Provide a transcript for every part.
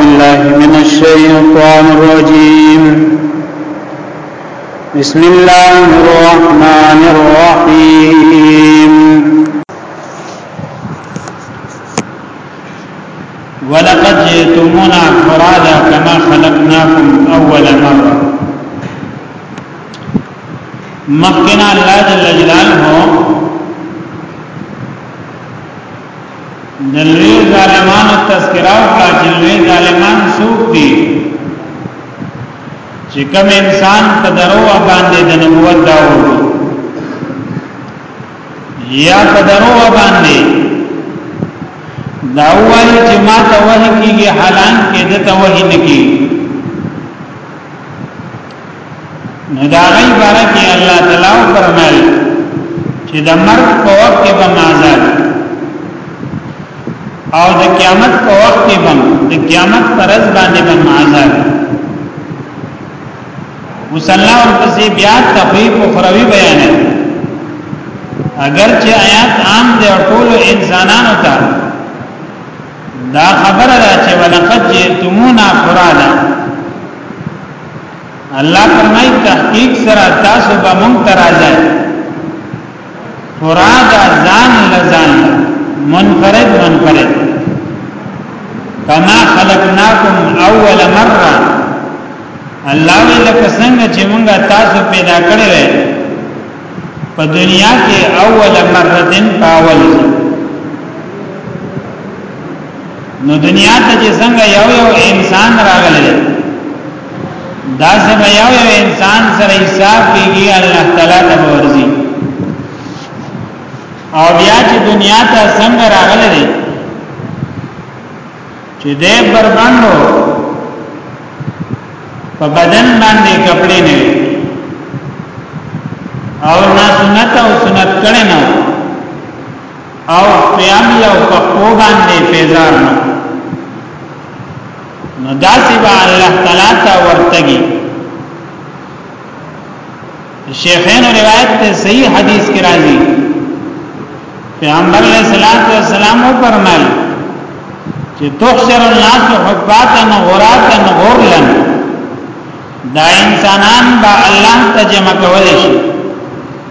الله من الشيطان الرجيم بسم الله الرحمن الرحيم ولقد جئتمونا فرادا كما خلقناكم أول مرة مكن الله جل جلاله د لوی ظالمانو تذکرہ وکړه چې لوی ظالمان څوک دي چې کوم انسان په درو باندې د نبوت داو یا په درو باندې دا وایي چې ما ته وحی کیږي حالان کې د ته وحی نه کیږي نو دا غي باره کې الله تعالی فرمایي چې د مرګ په وخت کې به آزاد او د قیامت په وخت کې به د قیامت پر ورځ باندې به آزاد مصلی ورپسې بیا تخویف اخروی بیان اگر چې آیات عام دي ټول انسانانو ته دا خبره ده چې ولقد جئتمونا فرادا الله فرمای تحقیق سره تاسو به مونږ تراځي فراد ځان لزان منفرد منفرد کما خلقناکم اول مره الله ولکه څنګه چې مونږ تاسو پیدا کړی وې په دنیا کې اول مره دین پاول ځو نو دنیا ته چې څنګه یو یو انسان راغلی دی دا سمه یو یو انسان سره حساب کیږي الله تعالی ته ورځي او بیا چې دنیا ته څنګه راغلی دی چې دې بربندو په بدن باندې کپڑے نه او نه سنت او سنت کړي نه او قیام له پخو باندې فیضار نو نو داسې به الله تعالی ته ورتګي شیخین روایت ته صحیح حدیث کې راځي پیغمبر علیہ الصلوۃ والسلام فرمایل چې تخسر الناس حباتا غراتا غرلا دا انسانان با الله ته جمع کول شي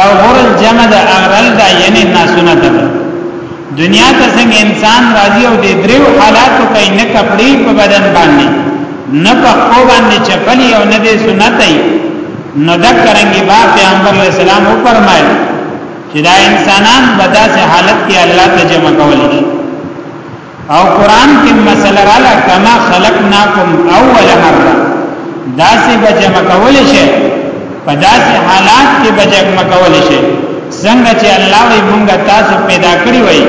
او غرز جمع د اغرل دا یعنی ناسونه ده دنیا ته څنګه انسان راضی او د دریو حالاتو کوي نه کپڑی په بدن باندې نه په خو باندې چپلی او نه د سنت ای نو دا کرنګي با پیغمبر علی السلام او فرمایل چې دا انسانان په داسې حالت کې الله ته جمع کول شي او قران کې مسله رااله کما خلقناکم اول مره داسې به جمع کول شي په داسې حالات کې به جمع کول شي څنګه چې الله وي مونږ تاسو پیدا کړی وي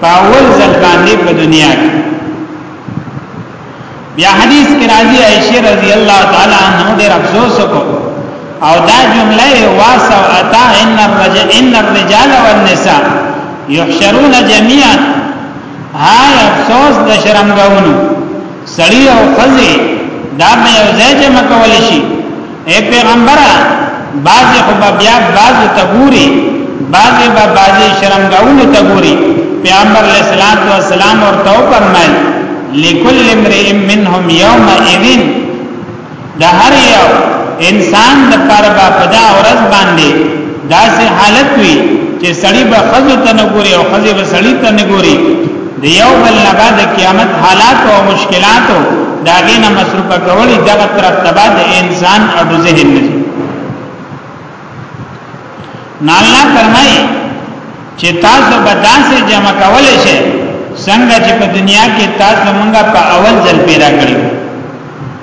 په اول ځل باندې په دنیا کې بیا حدیث کې راځي عائشه رضی الله تعالی عنها ډېر افسوس وکړ او دا جمله واسو اتا ان الرجال ان الرجال والنساء يحشرون جميعا هاي افسوس د شرمګاونو سړی او خزي دا به یو ځای جمع کول شي اے پیغمبره بازی خو بیا بازو تبوری بازی با بازی شرمگاونو تبوری پیغمبر علیہ السلام و سلام اور تو فرمائل لکل امرئ منهم یوم ایدین دا هر یو انسان د پاره با پدا اورز باندې داسې حالت وي چې سړی به خزو ته نه ګوري او خزه به سړی ته نه ګوري د یو بل نه بعد قیامت حالات او مشکلات دا غینه مصروف کول دغه طرف ته بعد انسان او ذهن نه نه الله فرمایي چې تاسو به داسې جمع کول شي څنګه چې په دنیا کې تاسو مونږه په اول ځل پیدا کړو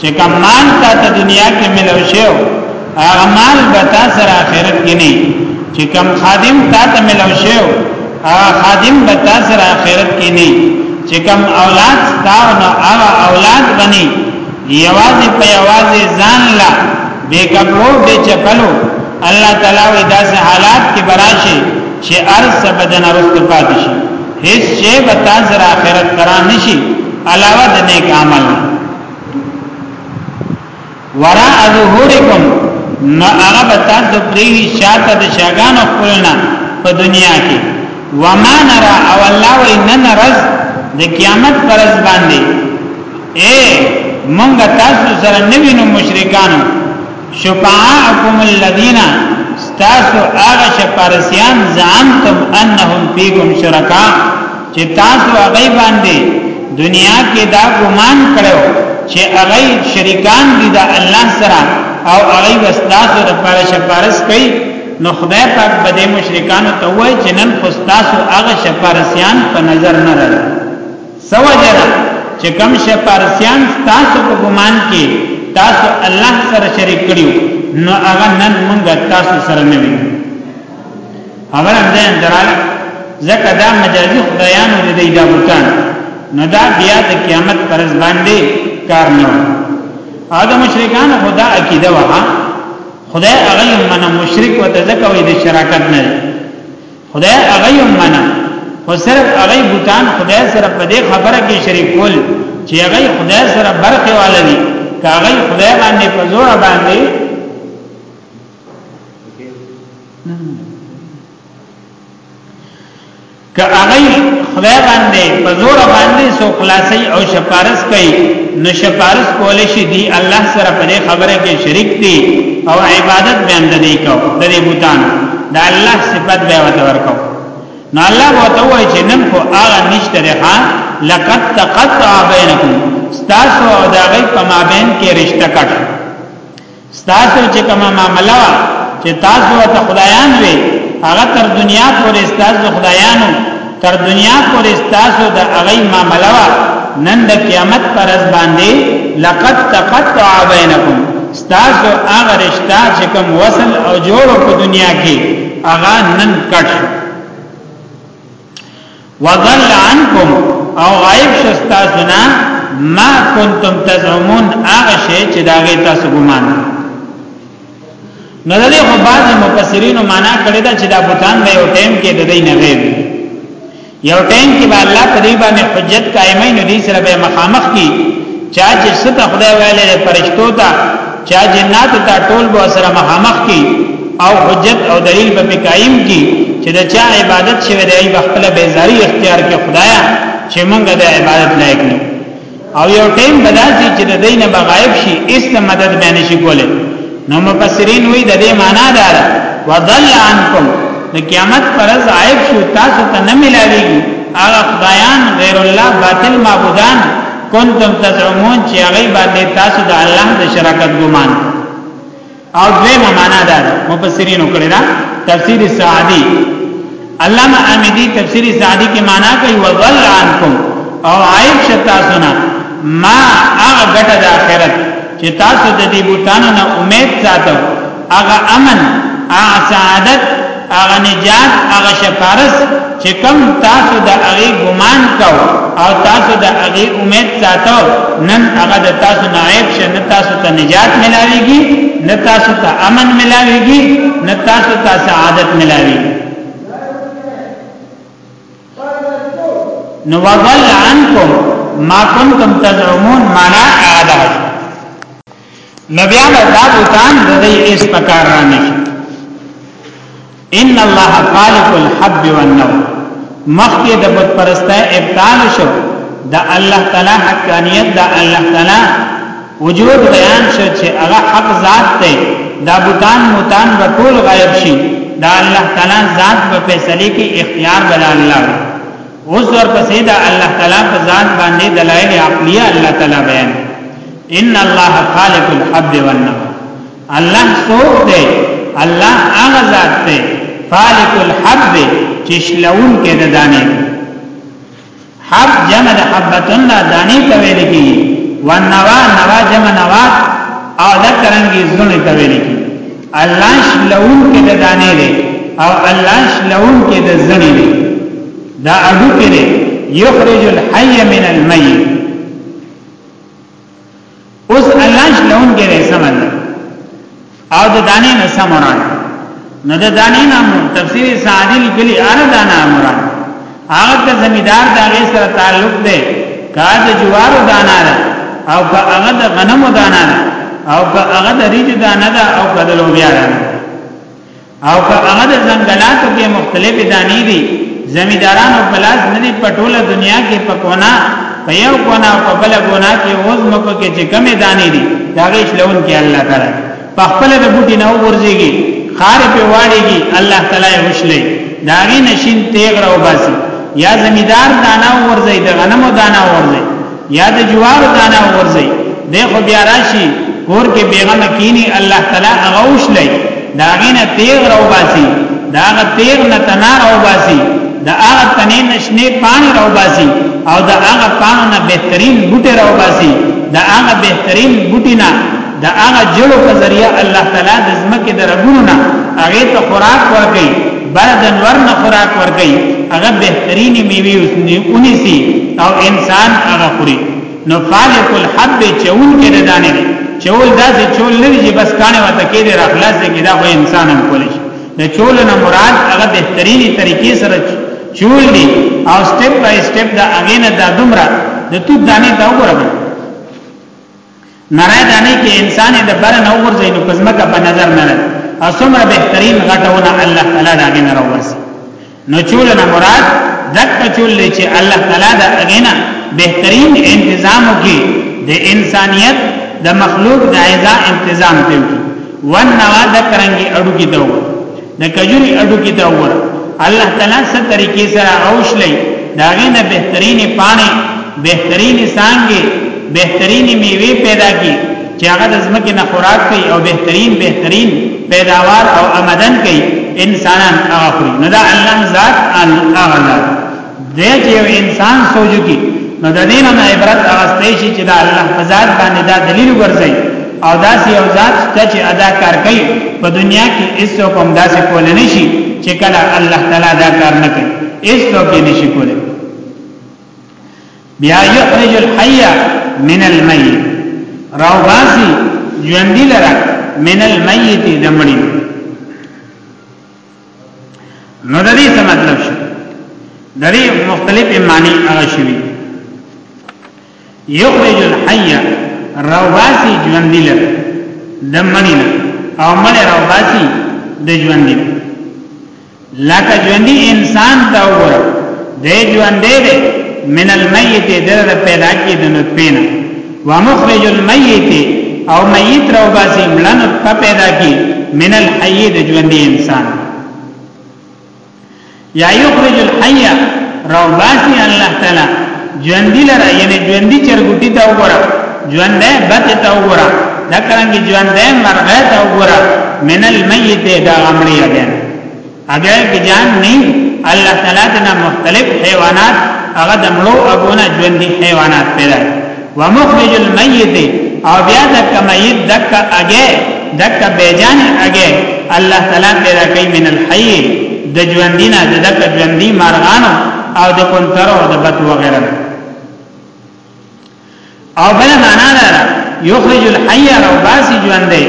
چې کوم مال تا ته دنیا کې ملو شو هغه مال به تا سره آخرت کې نه چې کوم خادم تا ته ملو شو هغه خادم به تا سره آخرت کې نه چې کوم اولاد تا نو هغه اولاد بني یوازې په یوازې ځان لا بے کپلو بے چپلو الله تعالی وې داسې حالات کې براشي چې ارس بدن ارست پاتې شي هیڅ شی به تاسو را آخرت کرا نشي علاوه د نیک عمل نه وراء ظهورکم نو هغه به تاسو پری شاته د شاګانو خپلنا په دنیا کې وما نرا او الله وی نن رز د قیامت پرز باندې اے مونږ تاسو سره نوینو مشرکانو شفاعکم الذین تاسو هغه شفارسیان زعمتم انهم فیکم شرکا چې تاسو هغه باندې دنیا کې دا ګمان کړو چې هغه شریکان دي د الله سره او هغه واستاسو لپاره شفارس کوي نو خدای پاک به د مشرکانو ته وایي چې نن خو تاسو هغه شفارسیان په نظر نه لرئ سوجرا چې کوم شی پارسیان تاسو په ګمان کې تاسو الله سره شریک کړیو نو هغه نن موږ تاسو سره نه وینو هغه هم ځان درال زکه دا مجازي خدایانو دې دی دا بوتان نو دا بیا د قیامت پر باندې کار نه او د مشرکان خدا عقیده وها خدای هغه من مشرک وته زکه وې د شراکت نه خدای هغه یې منه خو صرف هغه بوتان خدای سره په دې خبره کې شریک کول چې هغه خدای سره برخه والا دي هغه خدای باندې په زور باندې که هغه خدای باندې په زور باندې سو خلاصي او شپارس کوي نو شپارس کول شي دی الله سره په خبره کې شریک دي او عبادت به اند دي کو د بوتان دا الله صفات به وته ورکو نو الله وته وای چې نن خو هغه نشته ده لقد تقطع بينكم تاسو او دا غي په مابین کې رشتہ کټ تاسو چې کومه معاملہ چې تاسو ته خدایان وي هغه تر دنیا پورې تاسو خدایانو تر دنیا پورې تاسو د هغه معاملہ نن د قیامت پر ځ باندې لقد تقطع بينكم تاسو هغه رشتہ چې کوم وصل او جوړ په دنیا کې هغه نن کټ وضل عنكم او غائب شستا سنا ما كنتم تزعمون هغه شی چې داغه تاسو ګمان نو دغه خو بعض مفسرین معنا کړی دا چې دا بوتان به یو ټیم کې د دې نه وی یو ټیم کې به الله په دې باندې حجت قائمای نو دې سره به مخامخ کی چا چې ست خدای ویلې فرشتو ته چا جنات ته ټول به سره مخامخ کی او حجت او دلیل به قائم کی چې دا چا عبادت شوی دی په خپل بیزاری اختیار کې خدایا چې مونږ د عبادت لایق نه او یو ټیم بداسي چې د دینه بغایب شي اس ته مدد به نشي کوله نو مفسرین وی د دې معنا دا ده وضل عنکم د قیامت پرز عیب شو تاسو ته نه ملاوي هغه خدایان غیر الله باطل معبودان کنتم تزعمون چې هغه باندې تاسو د الله د شراکت ګمان او دویمه معنا دا ده مفسرینو کړی دا تفسیر سعدی علامه امیدی تفسیر سعدی کې معنا کوي وضل عنکم او عیب شتا سنا ما هغه ګټه د آخرت چې تاسو د دې بوتانو نه امید ساتو هغه امن هغه سعادت هغه نجات هغه شفارس چې کوم تاسو د هغه ګمان کو او تاسو د هغه امید ساتو نن هغه د تاسو نائب شه نه تاسو ته نجات ملاويږي نه تاسو ته امن ملاويږي نه تاسو ته سعادت ملاويږي نو وضل عنكم ما كنتم تزعمون معنا هذا نبیان دا بوتان د دې اس پکار را نه ان الله خالق الحب والنو مخکې د بت پرسته ابطال شو د الله تعالی حقانیت د الله تعالی وجود بیان شو چې هغه حق ذات دی دا بوتان متان به ټول غایب شي دا الله تعالی ذات په فیصله کې اختیار بل الله اوس ورپسې دا الله تعالی په ذات باندې دلایل عقلیه الله تعالی بیان ان الله خالق الحب والنوى الله څوک دی الله هغه ذات دی خالق الحب چې شلون کې د دانې حب جمع د حبتن د دانې ته ویل کی والنوى نوا جمع نوا او ذکرنګي زونه ته ویل کی الله شلون کې د دانې دی او الله شلون کې د زنی دی دا اډو کې دی یخرج الحی من المیت اوس الله شلون کې دی سمند او د دانې نه سمران نه د دانې نام تفسیر سعدی لیکلی ار دانا مراد هغه د زمیدار د هغې سره تعلق دی که د جوارو دانا ده او که هغه د غنمو دانا ده او که هغه د ریجو دانا ده او که د لوبیا دانا ده او که هغه د ځنګلاتو کې مختلفې دانې دي زمیدارانو په لاس نه دي په ټوله دنیا کې په کونه په یو کونه او په بل کونه کې اوس مکو کې چې کمې دانې دي دا غیش لون کې الله تعالی په خپل د بوټي نه وګرځيږي خار په واړيږي الله تعالی وشلې داغي نشین تیغ را وباسي یا زمیدار دانا ورځي د غنمو دانا ورځي یا د جوار دانا ورځي دغه بیا راشي کور کې بیغم کینی الله تعالی هغه وشلې داغي نه تیغ را وباسي داغه تیغ نه تنا را وباسي د هغه تنې نشنه پانی را وباسي او د هغه پانو نه بهترین بوټي را وباسي د هغه بهترین بوټي نه دا هغه جړو په ذریعہ الله تعالی د زمکه د رګونو نه هغه ته خوراک ورکړي بعد انور نه خوراک ورکړي هغه بهترین میوه اوسنی اونیسی او انسان هغه خوري نو فالق الحب چول کې نه دانه چول داسې چول نه دی بس کانه وته کې دی راخلاص دی دا خو انسان هم کولی شي د چول نه مراد هغه بهترینی طریقې سره چول دی او سټپ بای سټپ دا هغه نه دا دومره د تو دانه دا وګورئ نری دانی کې انسان د بر نه ورځي نو پزماکه په نظر نه لګ او څومره بهترین غټونه الله تعالی دا غنه راوځي نو چول نه مراد دک چول چې الله تعالی دا غنه بهترین انتظام وکي د انسانیت د مخلوق د عزا انتظام کوي ون نوا د کرنګي اډو کې دوه د کجوري اډو کې تا وګوره الله تعالی ست طریقې سره اوښلې داغه نه بهترینې پانه بهترینې سانګې بهترینې میوه پیدا کی چې هغه د زمکه نه خوراک کوي او بهترین بهترین پیداوار او آمدن کوي انسانان هغه خوري نو دا الله ذات الاعلى دې چې یو انسان سوچ کی نو د دې نه عبرت اغستې شي چې دا الله په ذات باندې دا دلیل ورځي او دا سی او ذات چې ادا کار کوي په دنیا کې هیڅ کوم داسې کول نه شي چې کله الله تعالی دا کار نه کوي هیڅ څوک نه شي کولی بیا یخرج الحی من المیت راو باسی ژوندی لرا من المیت دمړي نو د دې څه مطلب شي د دې مختلف معنی هغه شي یخرج الحي رواسي ژوندې لره د مړی نه او مړی رواسي د ژوندې لکه ژوندې انسان ته وره د ژوندې ده من المیت دره پیدا کی د نطفه نه ومخرج المیت او میت راو باسی ملن په پیدا کی من الحی د ژوندې انسان یا یخرج الحی راو باسی الله تعالی ژوندې لره یعنی ژوندې چرګوټی تا وګوره ژوندې بت تا وګوره دا څنګه ژوندې مرغه تا وګوره من المیت دا امر یې هغه کې جان نه الله تعالی دنا مختلف حیوانات هغه د مړو اګونه ژوندۍ حیوانات پیدا ومخرج المیت او بیا د کمیت دک اگے دک بیجان اگے الله تعالی پیدا کوي من الحی د ژوندینا د دک ژوندۍ مارغانو او د کنترو د بت وغیرہ او بل معنا دا یخرج الحی او باسی ژوند دی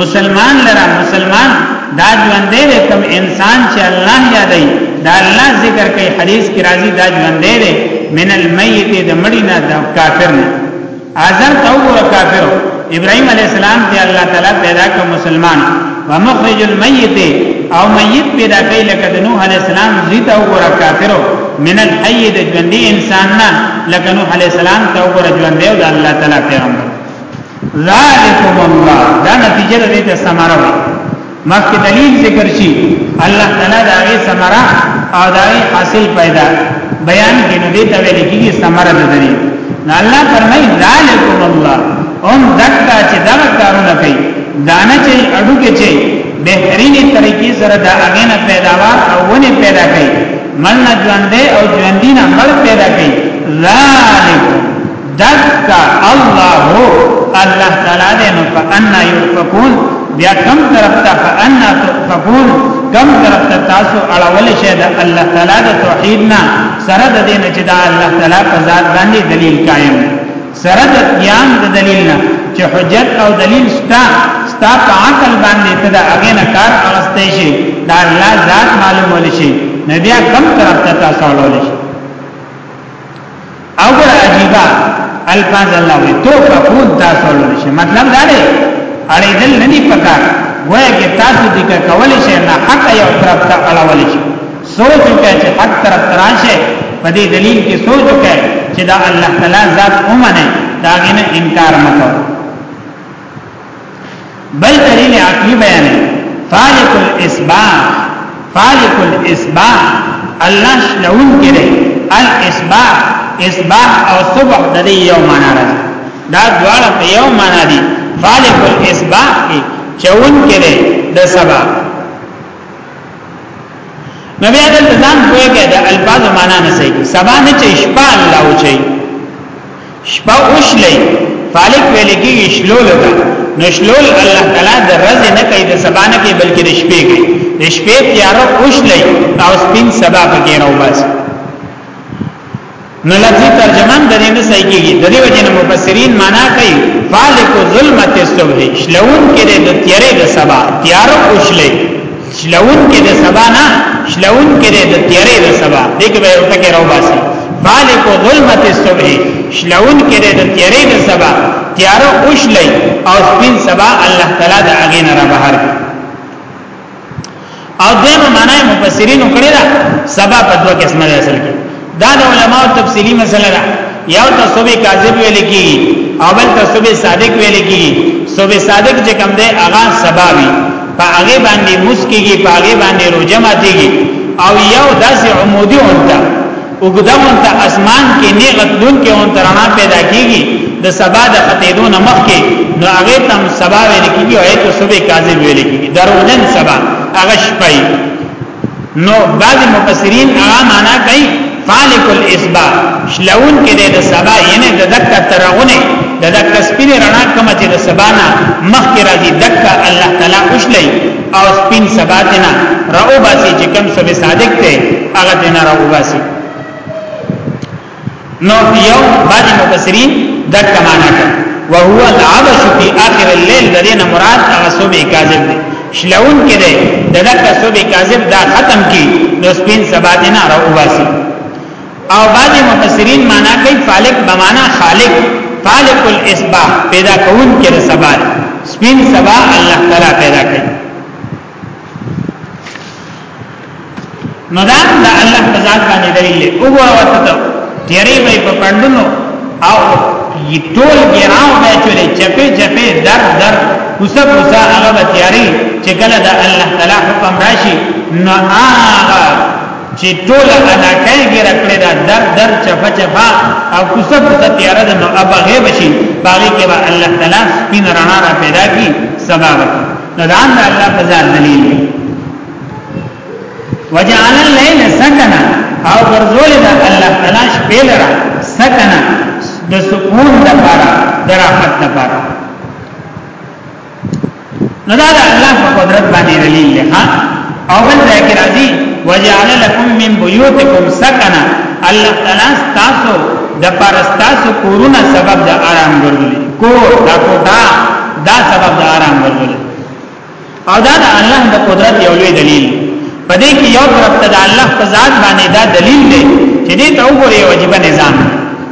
مسلمان لرا مسلمان دا ژوند دی کوم انسان چې الله یادای دا الله ذکر کوي حدیث کې راځي دا ژوند دی من المیت د مړی نه د کافر نه اذر تو کافر ابراهيم عليه السلام ته الله تعالی پیدا کړ مسلمان ومخرج المیت او میت پیدا کوي لکه د نوح علی السلام زیت او ګور کافرو من الحی د ژوندې انسان نه لکه نوح علی السلام ته ګور ژوندې او د الله تعالی پیغمبر ذالکم الله دا نتیجه د دې سماره وي مخکې دلیل ذکر شي الله تعالی دا غي سماره او دا غي حاصل پیدا بیان کې نو دې ته ویل کېږي سماره د دې نه الله فرمایي ذالکم الله هم دکتا چې دا کارونه کوي دانه چې اډو کې چې بهترینه طریقې سره دا اغینه پیداوار او ونه پیدا کوي ملنا ژوندې او ژوندې نه مل پیدا کوي ذالک دکتا الله الله تعالی دې نو فانا یفقون بیا کم طرف ته فانا تفقون کم طرف ته تاسو اړول شي د الله تعالی د توحید نه سره د دین چې دا الله تعالی په ذات باندې دلیل قائم سره د قیام د دلیل نه چې حجت او دلیل ستا ستا په عقل باندې ته د هغه نه کار اغستې شي دا الله ذات معلومول شي نبی کم طرف ته تاسو ولول شي او ګره عجیبه الفاظ الله وي تو فقود تاسو ولول شي مطلب دا دی اړې دل نه دی پکار وایي کې تاسو دې کولای شي نه حق یو طرف ته اړول شي سوچ وکړه چې حق طرف تراشه په دې دلیل کې سوچ وکړه چې دا الله تعالی ذات اومنه دا غنه انکار مکو بل دلیل عقلی بیان فالق الاسباح فالق الاسباح الله شلون کړي الاسباح اسباح او صبح د دې یو معنا راځي دا دواړه په یو معنا دي فالق الاسباح کې چون کړي د سبا نو بیا د ځان کویږي د الفاظ معنا نه صحیح سبا نه چې شپه الله او چي شپه اوشلې فالک ویل کې شلول ده نو شلول الله تعالی د رز نه کوي د سبا نه کوي بلکې د شپې کوي د شپې تیار اوشلې او سپین سبا پکې راوباسي نو لفظي ترجمان د دې نه صحیح کیږي د دې وجه نه مفسرین معنا کوي فالق ظلمت الصبح شلون کې د تیارې د سبا تیار او شلې شلون کې د سبا نه شلون کې د تیارې د سبا دغه به یو ټکی راو باسي فالق ظلمت الصبح شلون کې د تیارې د سبا تیار او شلې او سپین سبا الله تعالی د اغه نه را بهر او دیمه معنی مفسرین کړی دا سبا په دوه قسمه دی اصل کې دا د علماو تفصیلی مسله ده یو تصوب کاذب ویل کی او بل تصوب صادق ویل کی صوب صادق چې کوم دی هغه سبا وی په هغه باندې مسکیږي په هغه باندې روزه ماتيږي او یو داسې عمودي اونته اوګدا مون ته اسمان کې نه غتلون کې اون ترانا پیدا کیږي د سبا د ختیدو نه مخ کې نو هغه تم سبا ویل کیږي او ایتو صبح کاذب ویل کیږي دروغجن سبا هغه شپای نو بعض مفسرین هغه معنا کوي فالق الاسبا شلون کې د سبا ینه د دکا ترغونه د دکا سپینه رڼا کومه چې د سبا نه مخ کې راځي دکا الله تعالی اوښلې او سپین سباتنا راو باسی چې کم سب صادق ته هغه دینه راو باسی نو یو باندې مفسرین د کمانه کړ وهو العبش فی اخر الليل د دینه مراد هغه صبح کاذب دی شلون کې دی دغه صبح کاذب دا ختم کی نو سپین سباتنا راو باسی او بعضی مفسرین معنا کوي فالق بمانا خالق فالق الاسباح پیدا کون کې د سبا سپین سبا الله تعالی پیدا کوي نو دا د الله په ذات باندې دلیل دی او ورته ته تیری به په پندونو او یتول ګراو به چولې چپه چپه در در کوسه کوسه هغه تیاری چې کله د الله تعالی حکم راشي نو هغه چې ټول علاقه یې ګیر کړی دا در در چپا چپا او کوسه کوسه تیار ده نو ابا غیب شي باغی کې به الله تعالی سپین رڼا را پیدا کی سبا وکړي نو دا الله په ځان دلیل دی وجعل الليل سكنا او ورزول دا الله تعالی شپې لرا سکنا د سکون لپاره د راحت لپاره نو دا د الله په قدرت باندې دلیل دی ها او بل ځای کې راځي وجعل لكم من بيوتكم سكنا الله تعالی تاسو د پرستاسو کورونه سبب د آرام ګرځولي کور دا کوټه دا سبب د آرام ګرځولي او دا د الله د قدرت یو لوی دلیل په دې کې یو طرف ته د الله په ذات باندې دا دلیل دی چې دې ته وګورئ یو عجیب نظام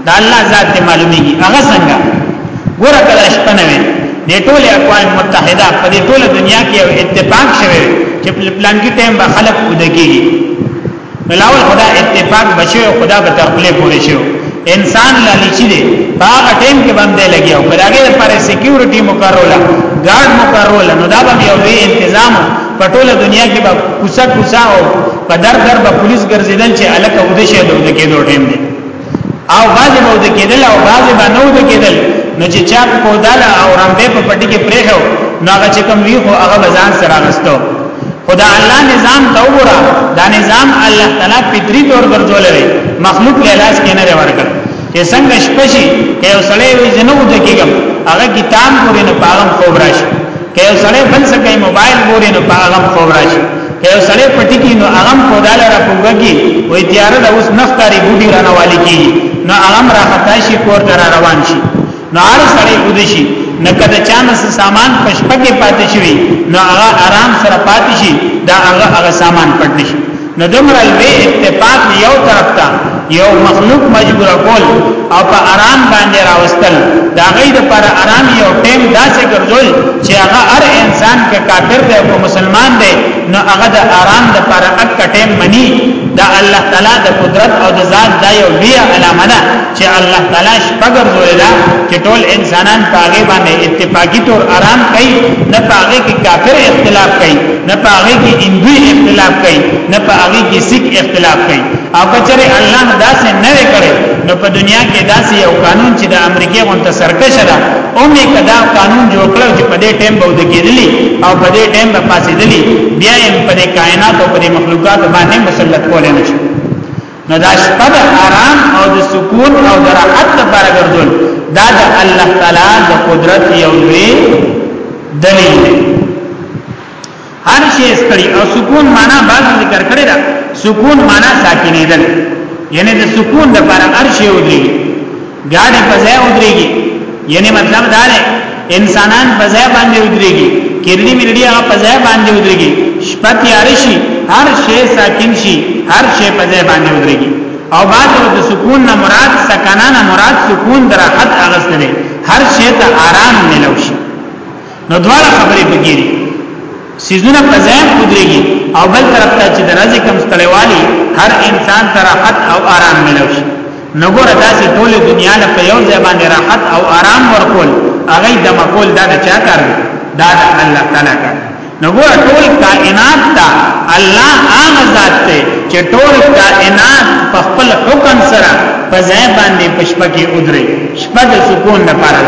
دا الله ذات ته معلومیږي هغه څنګه ګوره کله شپه نه وي د ټول اقوام متحده په دې ټول دنیا کې یو اتفاق شوی چې پلان کې ټیم به خلق ودګي ملاول خدا اتفاق بچو خدا به ترخله پورې شو انسان لالی چی دی هغه ټیم کې باندې لګي او کله هغه لپاره سکیورټي مقرره ګارد مقرره نو دا به یو انتظام په ټوله دنیا کې به کوڅه کوڅه او په در در به پولیس ګرځیدل چې الک او د شه د کېدو ټیم دی او باز به د کېدل او باز به نو د کېدل نو چې چا په داله او رمبه په پټي کې پرېښو نو هغه چې کوم وی خو هغه بزان سره غستو خدا الله نظام ته وګوره دا نظام الله تعالی فطری طور ګرځول لري مخلوق له لاس کې نه ورکړ چې څنګه شپشي یو سړی وي جنو د کېږم هغه کتاب پورې نه پاغم خوب راشي که یو سړی بل څه کوي موبایل ګوري نو په هغه خوب راشي که یو سړی پټی کې نو هغه په داله را پوګه کې وې تیار ده اوس نختاري ګډي رانه والی کی نو هغه را خطا شي کور ته روان شي نو هر سړی ود شي نه کده چانه سامان پشپکه پاتې شي نو هغه آرام سره پاتې شي دا هغه هغه سامان پټ شي نو دومره لوی اتفاق یو طرف ته یو مخلوق مجبور کول او په آرام باندې راوستل دا غي د پر آرام یو ټیم داسې ګرځول چې هغه هر انسان کې کافر دی او مسلمان دی نو هغه د آرام د پر اک ټیم منی دا الله تعالی د قدرت او د ذات دا یو لوی علامه ده چې الله تعالی شپږر زویلا چې ټول انسانان پاګې باندې اتفاقی طور آرام کوي نه پاګې کې کافر اختلاف کوي نه پاګې کې هندوی اختلاف کوي نه پاګې کې سکھ اختلاف کوي او کچره الله داسې نه وکړي نو په دنیا کې داسې یو قانون چې د امریکای غونډه سرکش ده او می کدا قانون جوړ کړو چې په دې ټیم به ودګېدلی او په دې ټیم به پاسېدلی بیا یې په دې کائنات او په دې مخلوقات باندې مسلط کولای نشي نو دا شپه د آرام او د سکون او د راحت لپاره ګرځول دا د الله تعالی د قدرت یو لوی دلیل دی هر شي ستړي او سکون معنا بعد ذکر کړی دا سکون معنا ساکینېدل یعنی د سکون لپاره هر شي ودی ګاډي په ځای ودرېږي یعنی مطلب دا دی انسانان په ځای باندې ودرېږي کېرلی ملډي هغه په ځای باندې ودرېږي شپه تیار شي هر شی ساکن شي هر شی په ځای باندې ودرېږي او بعد د سکون نه مراد سکنانه مراد سکون د راحت اغستنه هر شی ته آرام ملو شي نو دواړه خبرې بګيري سيزونه په ځای قدرتږي او بل طرف ته چې د رزق کم ستړیوالي هر انسان ته راحت او آرام ملو شي نو ګوره داسې ټول دنیا له په یو ځای باندې راحت او آرام ورکول هغه د مقول دا د چا کار دی دا د الله تعالی کار نو ګوره ټول کائنات ته الله هغه ذات دی چې ټول کائنات په خپل حکم سره په ځای باندې پښپکه ودري شپه د سکون لپاره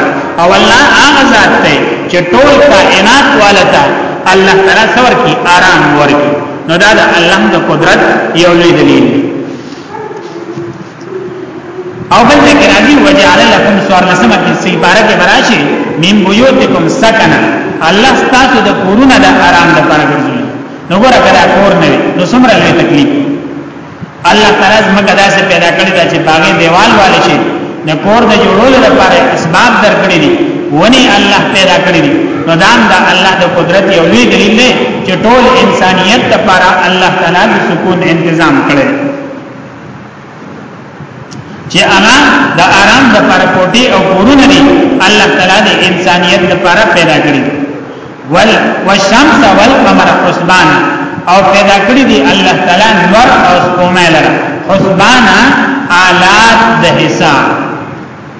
او الله هغه ذات دی چې ټول کائنات والتا الله تعالی څور کی آرام ورکی نو دا د الله د قدرت یو لوی دلیل او بل ذکر راځي وجعل لكم سوار لسمه کې سی بارک براشي مم بيوتکم سکنا الله ستاسو د کورونه د آرام لپاره ګرځي نو ګره کړه کور نه نو سمره لوی تکلیف الله تعالی زمکه داسې پیدا کړی دا چې باغې دیوال والے شي د کور د جوړولو لپاره اسباب درکړي دي ونی الله پیدا کړی دي نو دا د الله د قدرت یو لوی دلیل دی چې ټول انسانیت لپاره الله تعالی د سکون تنظیم کړی چې هغه د آرام لپاره کوټي او کورونه دي الله تعالی د انسانیت لپاره پیدا کړی ول والشمس والقمر حسبانا او پیدا کړی دی الله تعالی نور او سپومه لره حسبانا آلات د حساب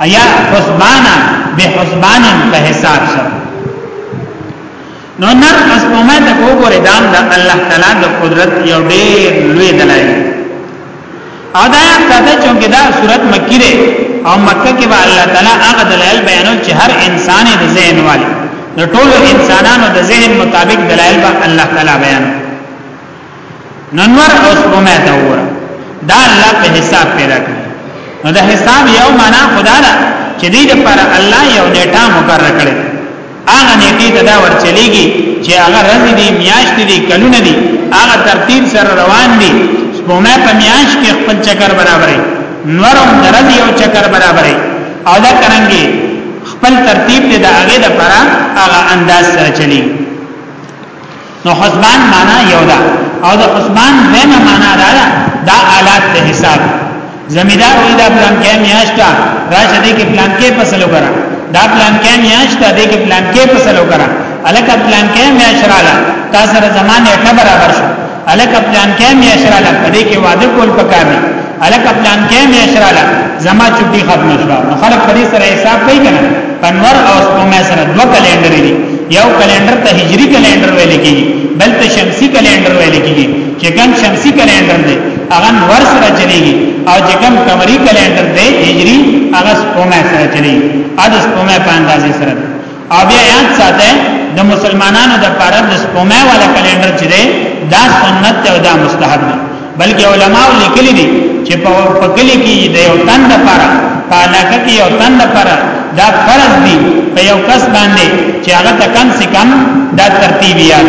ایا حسبانا به حسبان په حساب سره نو نر اسمه ته وګوره دام د الله تعالی د قدرت یو ډېر لوی دلایل او دا یاد ساته چونکه دا صورت مکی ده او مکه کې به الله تعالی هغه دلایل بیانول چې هر انسان د ذهن والی د ټول انسانانو د ذهن مطابق دلایل به الله تعالی بیان ننور او سپمه ته وره دا الله په حساب پیدا کړ نو د حساب یو معنا خدا ده چې دې لپاره الله یو نیټه مقرره کړې هغه نیټه ته دا ورچلېږي چې هغه ورځې دي میاشتې دي کلونه دي هغه ترتیب سره روان دي سپومه په میاش کې خپل چکر برابرې نورم درځي او چکر برابرې او دا کرانګي خپل ترتیب دې د هغه د پرا هغه انداز سره چلی نو حسبان معنا یو ده او د حسبان دیمه معنا دا ده دا آلات د حساب زمیدار وی دا پلان کې میاشتا راشه دې کې پلان کې فصل وکړه دا پلان کې میاشتا دې کې پلان کې فصل وکړه الکه پلان کې میاشراله تاسو سره زمانه ټبر برابر شو الکه پلان کې میاشراله دې کې وعده کول پکار دی الک پلان کې مې اشراله زما چټي ختم شوه نو خلک په دې سره حساب کوي کنه پنور او سپومه سره دوه کلندر دي یو کلندر ته هجری کلندر ویل کېږي بل ته شمسی کلندر ویل کېږي چې کوم شمسی کلندر دی هغه نور سره چلیږي او چې کوم قمری کلندر دی هجری هغه سپومه سره چلیږي اده سپومه په اندازې سره او بیا یاد ساته د مسلمانانو د پاره د سپومه والا کلندر چې دی دا سنت او دا مستحب دی بلکې علما لیکلي دي چې په پکلي کې د یو تن د پاره په علاقه کې یو تن د پاره دا فرض دی په یو کس باندې چې هغه ته کم سے کم دا ترتیب یاد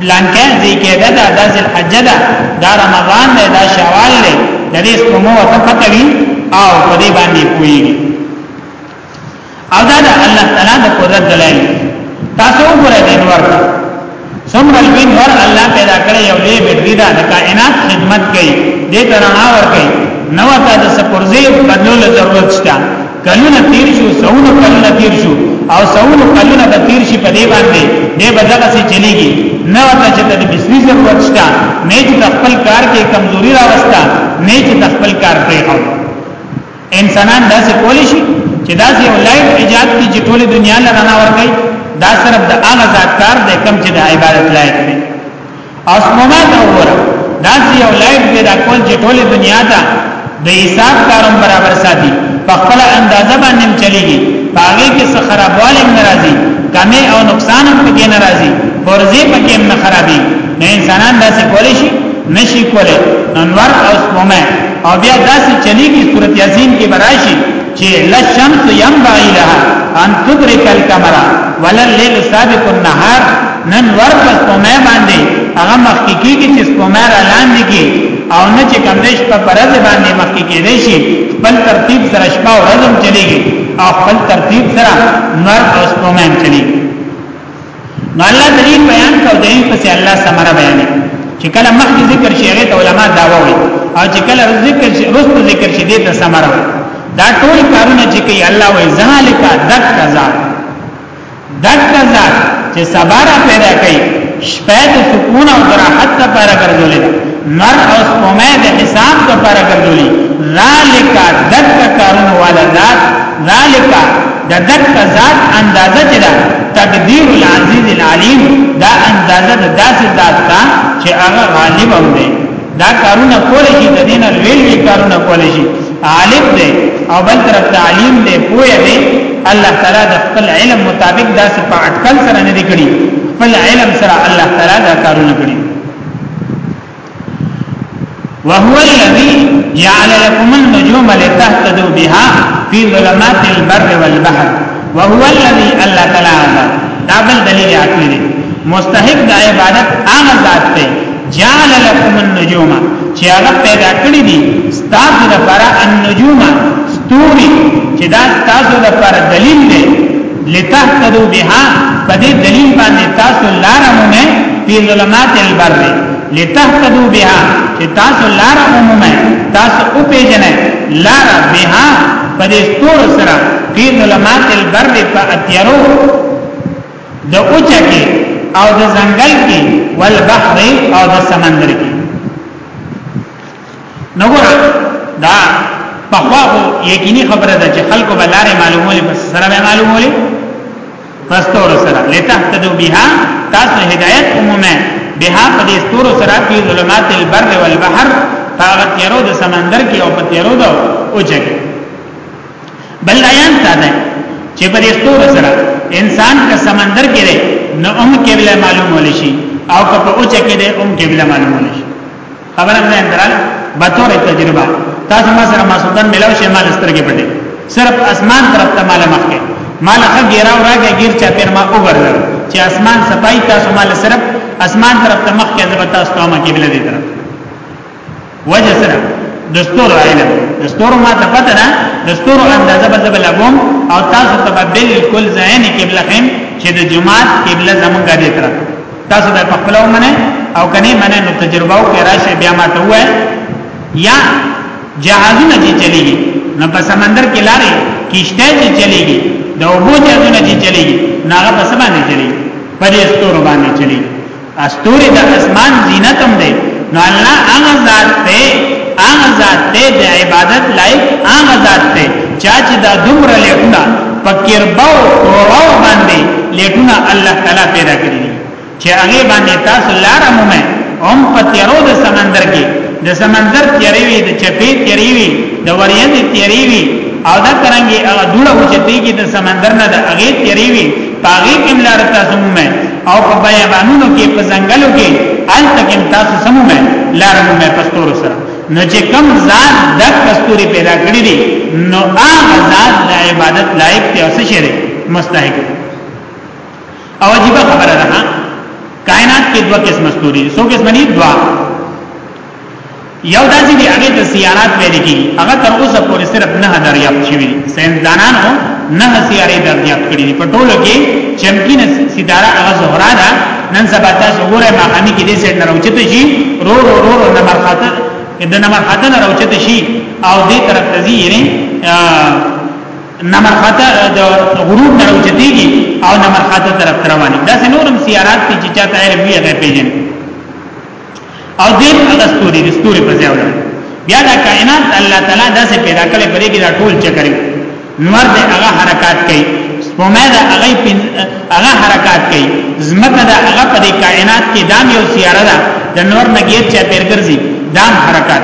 بلانکه ذکر ده دا د الحج ده دا رمضان ده دا شوال ده د دې سمو ته پته وي او په دې باندې کوي او دا د الله تعالی د قدرت دلایل تاسو وګورئ د انور څومره لوی نور الله پیدا کړی یو دې بدلی دا د کائنات خدمت کوي دې ترنا ور کوي نو ته د سپورځي بدلول ضرورت شته کلونه تیر شو سونو کلونه تیر شو او سونو کلونه به تیر شي په دې باندې دې بدغه سي چلیږي نه وته چې د بسنی ضرورت شته نه چې خپل کار کې کمزوري راوستا نه چې خپل کار پرې خو انسانان داسې کولی شي چې داسې یو لایف ایجاد کی چې ټول دنیا لرنا ورکړي دا صرف د هغه ذات کار دی کوم چې د عبادت لایق دی اسمونا ته وګوره داسې یو لایټ پیدا کول چې ټوله دنیا ته د حساب کارم برابر ساتي په خپل اندازه باندې چلیږي باغې کې څه خرابوالی ناراضي کمې او نقصان هم پکې ناراضي پرځې پکې نه خرابي نه انسانان داسې کولی شي نشي کولی انور او سمه او بیا داسې چلیږي صورت یاسین کې براشي چې لا شمس ينبغي لها ان تدرك القمر ولا الليل سابق النهار نن ور په سپمه باندې هغه مخکې کیږي چې سپمه را لاندې کی او نه چې کوم دیش په پرځ باندې مخکې کېدې شي بل ترتیب سره شپه او ورځ چلیږي او خپل ترتیب سره نور او سپمه چلیږي نو الله دلیل بیان کو دلیل پس الله سمره بیان چې کله مخکې ذکر شي هغه علما دا وایي او چې کله ذکر شي رسو ذکر شي دې ته سمره دا ټول کارونه چې کوي الله وایي ذالک دک ذات دک ذات چې سبارا پیدا کوي شپه د سکون او راحت لپاره ګرځولې نر او سپمه د حساب لپاره ګرځولې ذالک دک کارونه والا ذات ذالک د دک ذات اندازه چې دا تقدیر العزیز العلیم دا اندازه د داسې ذات دا چې هغه غالب هم دی دا کارونه کول شي د دین ویل وی کارونه کول شي عالم دی او بل طرف تعلیم دی پوه دی الله تعالی د خپل علم مطابق دا څه په اټکل سره نه دی کړی خپل علم سره الله تعالی دا کارونه کړی وهو الذي جعل لكم النجوم لتهتدوا بها في ظلمات البر والبحر وهو الذي الله تعالی عذاب دا بل دلیل عقلی دی مستحق د عبادت هغه ذات دی جعل لكم النجوم چې هغه پیدا کړی دي ستاسو لپاره النجوم ستوري چې دا ستاسو لپاره دلیل دی لتهتدوا بها په دې دلیل باندې تاسو لار مومئ په ظلمات البر لتهتدو بها چې تاسو لار عمومه تاسو او پیژنه لار بها په دې ستور سره په ظلمات البر په اتیرو د اوچا کې او د ځنګل کې والبحر او د سمندر کې نګور دا په خو یقیني خبره ده چې خلکو بلاره معلومولې بس سره معلومولې پستور سره لتهتدو بها تاسو هدایت عمومه بها په دې ستور سره په ظلمات البر والبحر هغه تیرو د سمندر کې او په تیرو دا اوچګ بل آیان ساده چې په دې ستور سره انسان کا سمندر کې ده نو هم قبله معلومول شي او که په اوچ کې ده هم قبله معلومول شي خبره مې اندرال به تور تجربه تاسو ما سره ماسوتن ملاو شي مال سترګې پټې صرف اسمان طرف ته مال مخ کې مال خ ګیرا او راګه گیر چا پیر ما وګرځل چې اسمان صفای تاسو مال صرف اسمان طرف ته مخ کې زبر تاسو ته ما قبله دي طرف وجه سره دستور علم دستور ما ته پته نه دستور اندازه به زبر لګوم او تاسو ته بالکل ځای نه قبله خیم چې د جمعات قبله زمونږه دي طرف تاسو به په خپل ومنه او کني منه نو تجربه او کې راشه بیا ما ته وای یا جهازونه چې چلیږي نو په سمندر کې لارې کیشته چې چلیږي د اوبو جهازونه چې چلیږي نو هغه په سمندر کې چلیږي په دې ستورو باندې چلیږي استوري د اسمان زینت هم دی نو الله هغه ذات ته هغه ذات ته د عبادت لایق هغه ذات ته چا چې دا دومره له فکر باو روراو باندې لیټونه الله تعالی پیدا کړی چې هغه باندې تاسو لار مومه هم په تیرو د سمندر کې د سمندر تیری وي د چپی تیری وي د وریځې تیری وي او دا ترنګي هغه دوړه وچتي کې د سمندر نه د هغه تیری وي پاغي کې لار تاسو مومه او په بیابانونو کې په ځنګلو کې آل تکم تاسو سمومه لار مومه پستور سره نو چې کم ذات د کستوري پیدا کړی دی نو هغه ذات د عبادت لایق دی او څه شي دی مستحق دی او عجیب خبره ده کائنات کې دوه قسم ستوري سو قسم دي دوا یو داسې دی هغه د سیارات ویل کی هغه تر اوسه پورې صرف نه دریاب شوی ساينسدانانو نه سیارې دریاب کړی په ټولو کې چمکینه ستاره هغه زهرا ده نن سبا تاسو ګوره ما خامي کې دې سره راوچته شي رو رو رو رو نمبر خاطر د نمبر خاطر راوچته شي او دې طرف ته ځي یعنی نمبر خاطر د غروب نه راوچتيږي او نمبر خاطر طرف رواني دا نورم سیارات چې چاته علم وی هغه پیژني او دې هغه ستوري د ستوري په ځای بیا دا کائنات الله تعالی داسې پیدا کړي پرې کې دا ټول چکر نور دې هغه حرکت کوي سپومه دا هغه هغه حرکت کوي زمکه دا هغه په کائنات کې دام یو سیاره ده د نور نګیر چې پیر ګرځي دام حرکت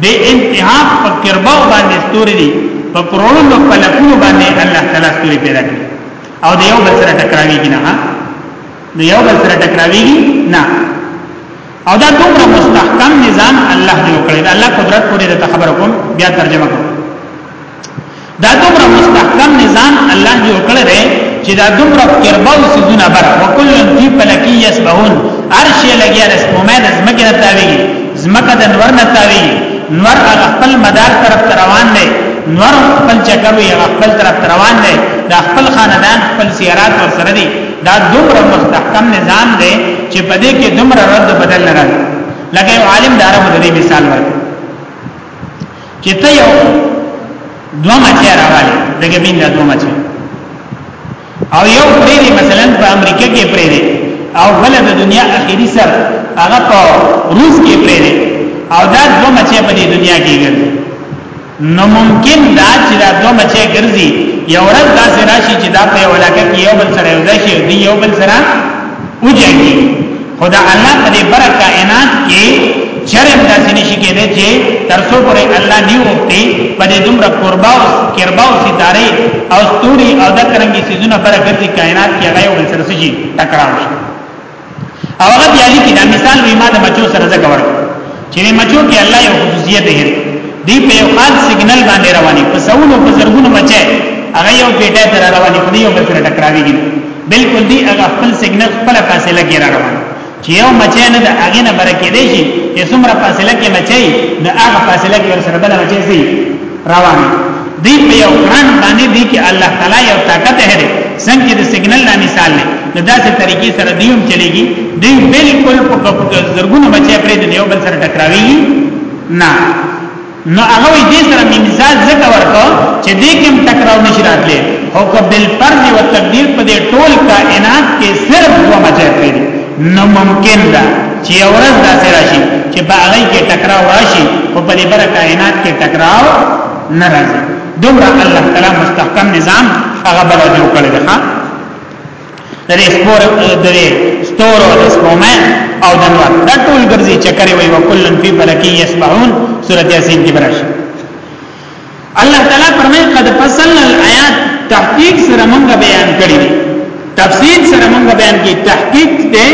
به انتها په کربو باندې ستوري دي په کرونو په لکونو باندې الله تعالی ستوري پیدا کړي او د یو بل سره ټکراوي کینه نو یو بل سره ټکراویږي نه او دا دومره مستحکم نظام الله جوړ کړی دا الله قدرت پورې د خبر کوم بیا ترجمه کوم دا دومره مستحکم نظام الله جوړ کړی دی چې دا دومره قربه او سيزونه بر وکل فی فلکی یسبحون عرش لګیا د سپومه د زمکه نه تاویږي زمکه د نور نه تاویږي نور هغه خپل مدار طرف روان دی نور خپل چکر وي هغه خپل طرف روان دی دا خپل خاندان خپل سیارات ور سره دي دا دومره مستحکم نظام دی چې په دې کې دومره رد بدل نه راځي لکه یو عالم د عربو د دې مثال ورکړي چې ته یو دوه مچې راوالي دغه بین دا دوه مچې او یو پرې دی مثلا په امریکا کې پرې دی او بل د دنیا اخیری سر هغه په روس کې پرې دی او دا دوه مچې په دې دنیا کې ګرځي نو ممکن دا چې دا دوه بچي ګرځي یو ورځ داسې راشي چې دا په یو علاقه کې یو بل سره یو ځای شي دی یو بل سره وجنګي خدا الله په دې بر کائنات کې چرم داسې نشي کېدای چې ترڅو پرې الله دی وختي په دې دومره قرباو کرباو ستاره او ستوري او د کرنګي سيزونه پر ګرځي کائنات کې هغه یو بل سره شي ټکراو شي او هغه بیا لیکي دا مثال وی ما د مچو سره زګ ورک چې مچو کې الله یو خصوصیت دی دی په یو خاص سیګنل باندې رواني په سونو په زرګونو مچه هغه یو پیټه تر رواني په یو بل سره ټکراویږي بالکل دی هغه خپل سیګنل خپل فاصله کې روان چې یو مچه نه د هغه نه برکې دی شي چې څومره فاصله کې مچي د هغه فاصله کې ور سره بل مچي سي روان دی په یو قران باندې دی کې الله تعالی یو طاقت هره څنګه د سیګنل نه مثال دی نو داسې طریقې سره دیوم چلیږي دی بالکل په زرګونو بچي پرې دی یو بل سره ټکراوي نه نو هغه دې سره ممزاج زکه ورکو چې دې کوم ټکراو نشي راتلې او کبل فرض او تقدیر په دې ټول کائنات کې صرف دوه بچي پرې نو ممکن ده چې اورز داسې راشي چې په هغه کې ټکراو راشي او په دې بر کائنات کې ټکراو نه راځي دومره الله تعالی مستحکم نظام هغه بل جوړ کړی دی درې سپور درې ستور او سپومه او دنوار دا ټول ګرځي چکرې وي وکلن فی فلکی یسبحون سورته یاسین کې براشي الله تعالی فرمایي قد فصلنا الآيات تحقیق سره موږ بیان کړی دي تفصیل سره موږ بیان کی تحقیق دې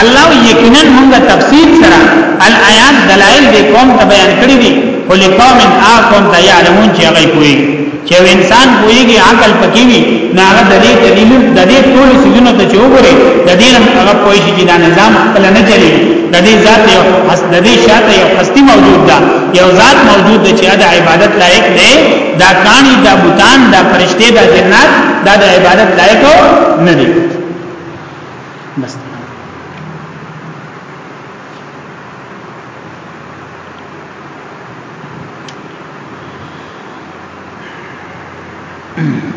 الله یقینا موږ تفصیل سره الآيات دلائل دې قوم ته بیان کړی دي ولې قوم آ قوم ته يعلمون چې هغه کوي چې انسان کویږي عقل پکې وي نه هغه د دې دلیل د دې ټول سيزونو ته چوغوري د دې هغه کوی چې دا نظام خپل نه چلی د دې ذات یو حس د دې شاته یو هستی موجود ده یو ذات موجود دی چې دا عبادت لایق دی دا کانی دا بوتان دا فرشته دا جنات دا د عبادت لایق نه دی بس Mm-hmm.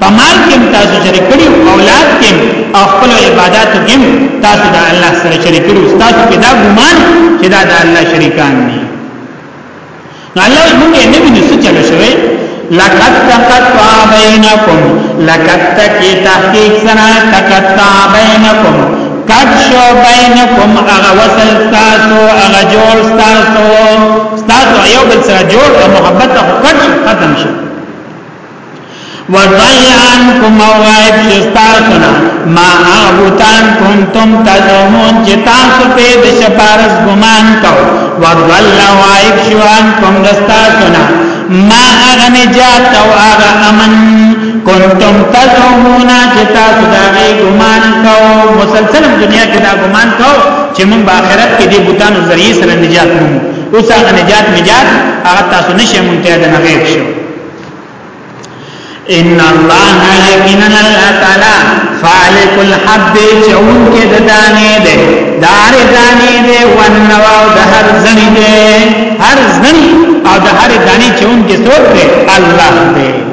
په مال کې تاسو شریک کړی او اولاد کې او خپل عبادت کې تاسو د الله سره شریک کړی تاسو کې دا ګمان چې دا د الله شریکان دي نو الله موږ یې نه ویني څه چلو شوی لقد تقطع بينكم لقد تکي تحقیق سره تقطع بينكم قد شو بينكم اغه وصل تاسو اغه جوړ تاسو تاسو یو بل سره جوړ او محبت او قد ختم شو وضيعان کوم غائب شستاسنا ما اغبوتان کنتم تزعمون چه تاسو پی ده شپارس گمان کو وضل غائب شوان کوم دستاسنا ما اغا نجات او اغا امن کنتم تزعمون چه تاسو داغی گمان کو مسلسلم دنیا که دا گمان کو چه من با آخرت که دی بوتان و ذریعی سر نجات مون اوس هغه نجات نجات هغه تاسو نشه مونږ ته د نغیر شو ان الله یقینا الله تعالی فالق الحب چون کې د دانې ده دار دانې ده ونوا او د هر ځنی ده هر ځنی او د هر دانې چون کې څوک ده الله ده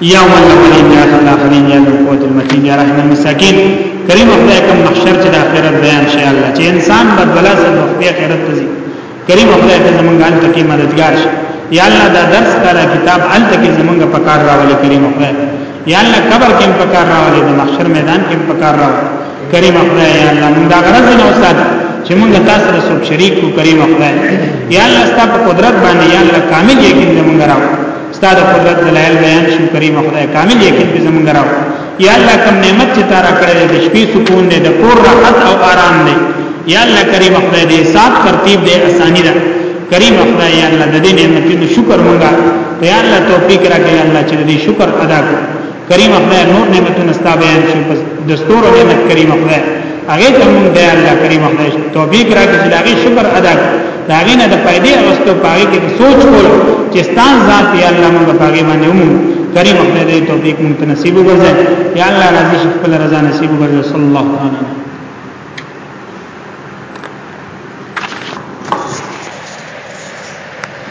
یا ول ولین یا الاخرین یا القوت المتین یا رحم المساکین کریم خدای کوم محشر چې د آخرت بیان شي الله چې انسان بد بلا سره د خپل آخرت ته ځي کریم خدای ته زمونږ حال تکي مددگار شي یا الله دا درس تعالی کتاب حال تکي زمونږ په کار راولي کریم خدای یا الله قبر کې په کار راولي د محشر میدان کې په کار راولي کریم خدای یا الله موږ دا غرض نه وساته چې موږ تاسو سره څوک شریک کو کریم خدای یا الله ستاسو قدرت باندې یا الله کامل یقین دې موږ راو ستاد قدرت دلایل بیان شو کریم خدای کامل یقین په زمونږ راو یا الله کوم نعمت چې تارا کړې د شپې سکون دې د کور راحت او آرام دې یا الله کریم خدای دې صاف ترتیب دې اسانی ده کریم خدای یا الله د دې نعمتونو شکر مونږه یا الله توفیق راکړي الله چې دې شکر ادا کړو کریم خدای نور نعمتونه ستا بیان شي پس دستور نعمت کریم خدای هغه ته مونږ دی الله کریم خدای توبې کرا کې داغي شکر ادا داغي نه د پیدې اوستو پاره کې سوچ کول چې ستان ذات یا الله مونږ پاره باندې ومو کریم خدای دې توفیق مونږ ته نصیب وګرځي یا الله راضي شي خپل رضا نصیب وګرځي صلی الله تعالی